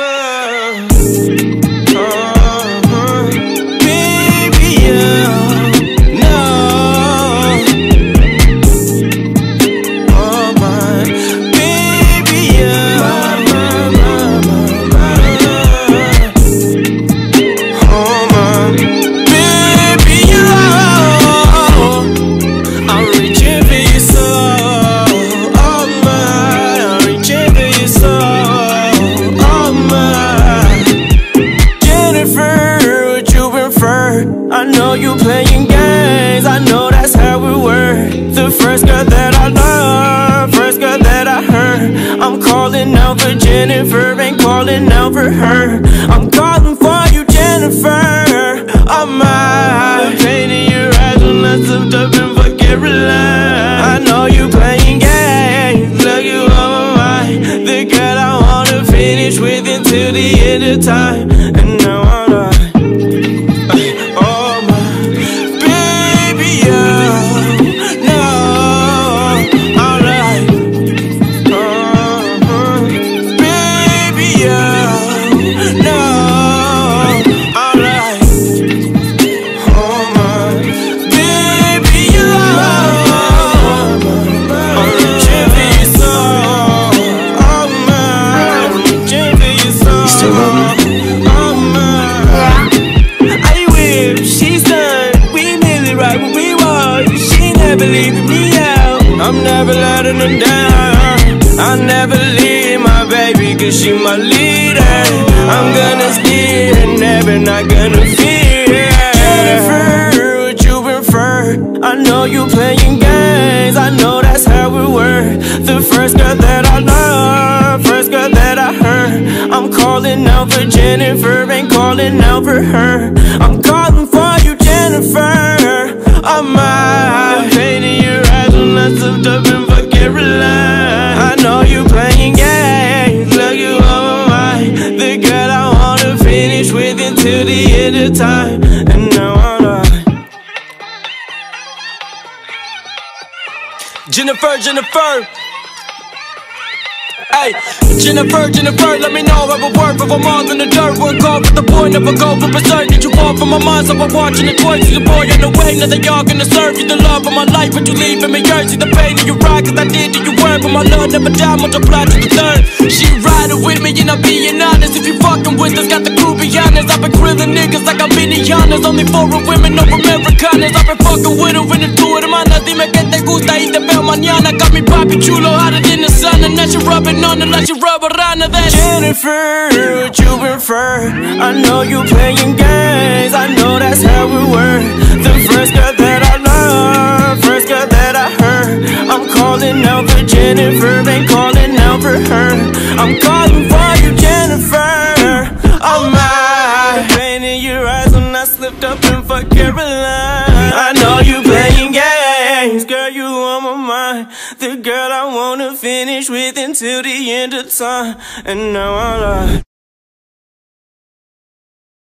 I Jennifer, ain't calling out for her. I'm calling for you, Jennifer. Oh my Pain in your eyes when I slipped up and fuck I know you playing games, look you on my mind The girl I wanna finish with until the end of time leaving me out. I'm never letting her down. I never leave my baby cause she my leader. I'm gonna steer and never not gonna fear. Jennifer, what you prefer? I know you playing games. I know that's how we were The first girl that I love First girl that I heard. I'm calling out for Jennifer Ain't calling out Jennifer, Jennifer. Hey, Jennifer, Jennifer, let me know every word of a more than the dirt. Work off with the boy, never go for berserk. Did you fall from my mind, so I'm watching it twice. See the boy on the way, now they all gonna serve you The love of my life, but you leaving me See the pain in your eye, cause I did to your word But my love. Never died, multiply to the third. She riding with me and I'm being honest. If you fucking with us, got the honest I've been grilling niggas like I'm honest Only for a women, no Americanas I've been fucking with her in the two them Dime que te gusta y te veo mañana. Got me papi chulo hotter than the sun. And that you rubbing on it like you rubber on that Jennifer, what you prefer I know you playing games. I know that's how we were The first girl that I love First girl that I heard. I'm calling out for Jennifer Ain't calling out for her. I'm calling I up and fucked Caroline. I know you playing games Girl, you on my mind. The girl I wanna finish with until the end of time. And now I lie